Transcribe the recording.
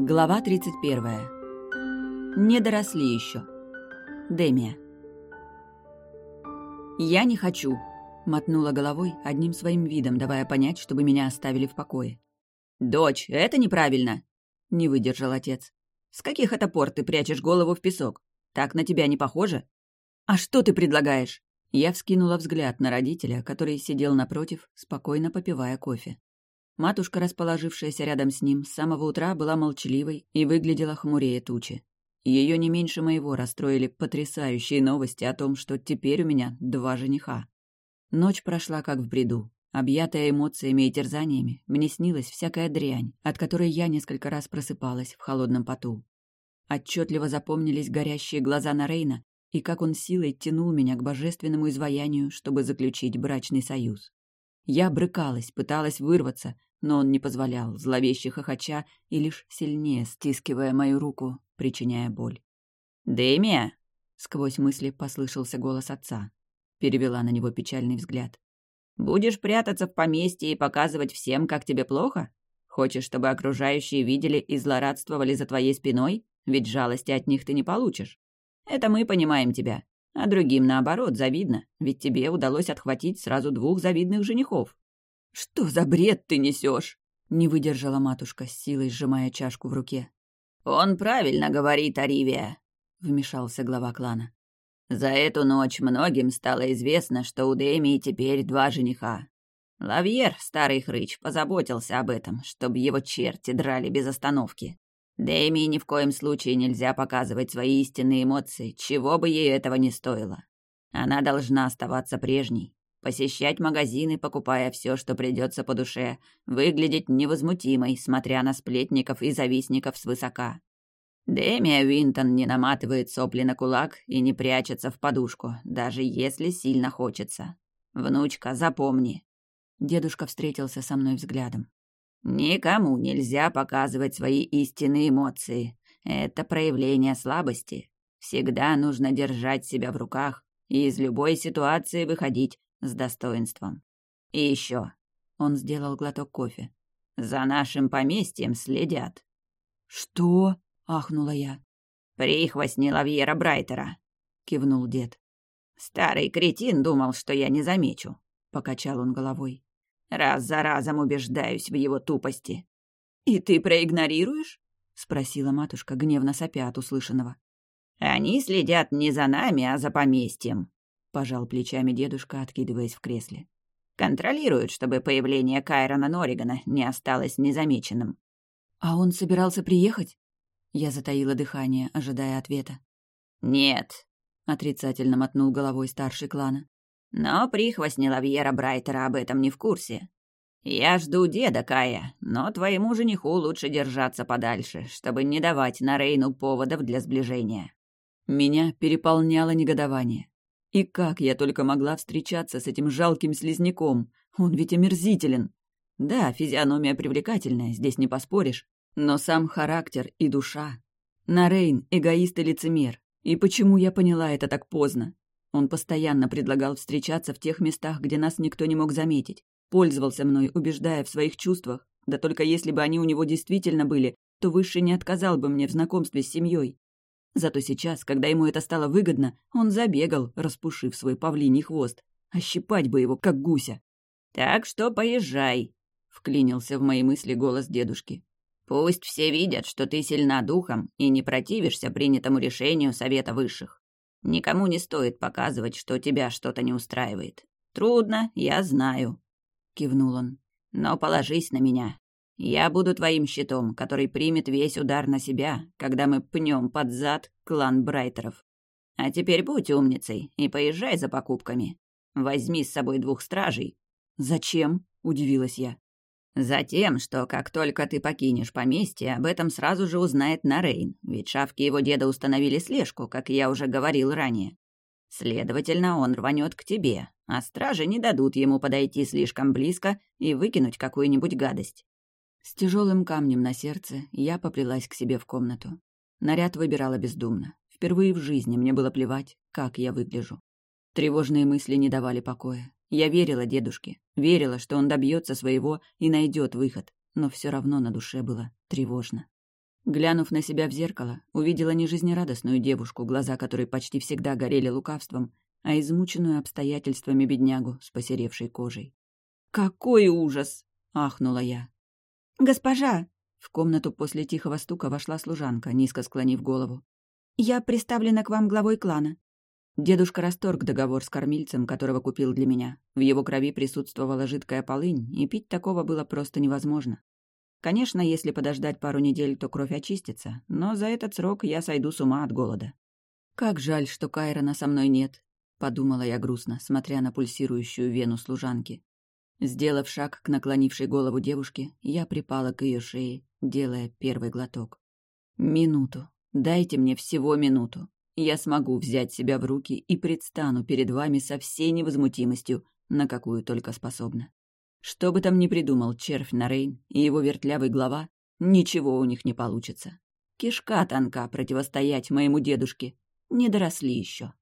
Глава 31. Не доросли еще. Демия. «Я не хочу», — мотнула головой, одним своим видом давая понять, чтобы меня оставили в покое. «Дочь, это неправильно!» — не выдержал отец. «С каких это пор ты прячешь голову в песок? Так на тебя не похоже?» «А что ты предлагаешь?» Я вскинула взгляд на родителя, который сидел напротив, спокойно попивая кофе. Матушка, расположившаяся рядом с ним, с самого утра была молчаливой и выглядела хмурее тучи. Ее не меньше моего расстроили потрясающие новости о том, что теперь у меня два жениха. Ночь прошла как в бреду. Объятая эмоциями и терзаниями, мне снилась всякая дрянь, от которой я несколько раз просыпалась в холодном поту. Отчетливо запомнились горящие глаза Нарейна и как он силой тянул меня к божественному изваянию, чтобы заключить брачный союз. Я брыкалась, пыталась вырваться, но он не позволял, зловеще хохоча и лишь сильнее стискивая мою руку, причиняя боль. «Дэмия!» — сквозь мысли послышался голос отца. Перевела на него печальный взгляд. «Будешь прятаться в поместье и показывать всем, как тебе плохо? Хочешь, чтобы окружающие видели и злорадствовали за твоей спиной? Ведь жалости от них ты не получишь. Это мы понимаем тебя. А другим, наоборот, завидно, ведь тебе удалось отхватить сразу двух завидных женихов. «Что за бред ты несешь?» — не выдержала матушка, силой сжимая чашку в руке. «Он правильно говорит, Аривия», — вмешался глава клана. «За эту ночь многим стало известно, что у Дэмии теперь два жениха. Лавьер, старый хрыч, позаботился об этом, чтобы его черти драли без остановки. Дэмии ни в коем случае нельзя показывать свои истинные эмоции, чего бы ей этого не стоило. Она должна оставаться прежней, посещать магазины, покупая все, что придется по душе, выглядеть невозмутимой, смотря на сплетников и завистников свысока. Дэмия Винтон не наматывает сопли на кулак и не прячется в подушку, даже если сильно хочется. Внучка, запомни. Дедушка встретился со мной взглядом. Никому нельзя показывать свои истинные эмоции. Это проявление слабости. Всегда нужно держать себя в руках и из любой ситуации выходить с достоинством. И еще. Он сделал глоток кофе. За нашим поместьем следят. Что? ахнула я. Прихвостни Лавьера Брайтера, кивнул дед. Старый кретин думал, что я не замечу, покачал он головой. Раз за разом убеждаюсь в его тупости. И ты проигнорируешь? спросила матушка, гневно сопя от услышанного. Они следят не за нами, а за поместьем, — пожал плечами дедушка, откидываясь в кресле. «Контролируют, чтобы появление Кайрона Норригана не осталось незамеченным». «А он собирался приехать?» Я затаила дыхание, ожидая ответа. «Нет», — отрицательно мотнул головой старший клана. «Но прихвостни Лавьера Брайтера об этом не в курсе. Я жду деда Кая, но твоему жениху лучше держаться подальше, чтобы не давать Нарейну поводов для сближения». Меня переполняло негодование. И как я только могла встречаться с этим жалким слизняком? Он ведь омерзителен. Да, физиономия привлекательная, здесь не поспоришь. Но сам характер и душа. Нарейн — эгоист и лицемер. И почему я поняла это так поздно? Он постоянно предлагал встречаться в тех местах, где нас никто не мог заметить. Пользовался мной, убеждая в своих чувствах. Да только если бы они у него действительно были, то Высший не отказал бы мне в знакомстве с семьей. Зато сейчас, когда ему это стало выгодно, он забегал, распушив свой павлиний хвост. Ощипать бы его, как гуся. «Так что поезжай», — вклинился в мои мысли голос дедушки. «Пусть все видят, что ты сильна духом и не противишься принятому решению Совета Высших. Никому не стоит показывать, что тебя что-то не устраивает. Трудно, я знаю», — кивнул он. «Но положись на меня. Я буду твоим щитом, который примет весь удар на себя, когда мы пнем под зад клан Брайтеров. А теперь будь умницей и поезжай за покупками. Возьми с собой двух стражей». «Зачем?» — удивилась я. «Затем, что как только ты покинешь поместье, об этом сразу же узнает Нарейн, ведь шавки его деда установили слежку, как я уже говорил ранее. Следовательно, он рванет к тебе, а стражи не дадут ему подойти слишком близко и выкинуть какую-нибудь гадость. С тяжелым камнем на сердце я поплелась к себе в комнату. Наряд выбирала бездумно. Впервые в жизни мне было плевать, как я выгляжу. Тревожные мысли не давали покоя. Я верила дедушке, верила, что он добьется своего и найдет выход. но все равно на душе было тревожно. Глянув на себя в зеркало, увидела не жизнерадостную девушку, глаза которой почти всегда горели лукавством, а измученную обстоятельствами беднягу с посеревшей кожей. «Какой ужас!» — ахнула я. «Госпожа!» — в комнату после тихого стука вошла служанка, низко склонив голову. «Я приставлена к вам главой клана». Дедушка расторг договор с кормильцем, которого купил для меня. В его крови присутствовала жидкая полынь, и пить такого было просто невозможно. Конечно, если подождать пару недель, то кровь очистится, но за этот срок я сойду с ума от голода. Как жаль, что Кайрона со мной нет, — подумала я грустно, смотря на пульсирующую вену служанки. Сделав шаг к наклонившей голову девушке, я припала к ее шее, делая первый глоток. «Минуту. Дайте мне всего минуту. Я смогу взять себя в руки и предстану перед вами со всей невозмутимостью, на какую только способна. Что бы там ни придумал червь Нарейн и его вертлявый глава, ничего у них не получится. Кишка тонка противостоять моему дедушке. Не доросли еще.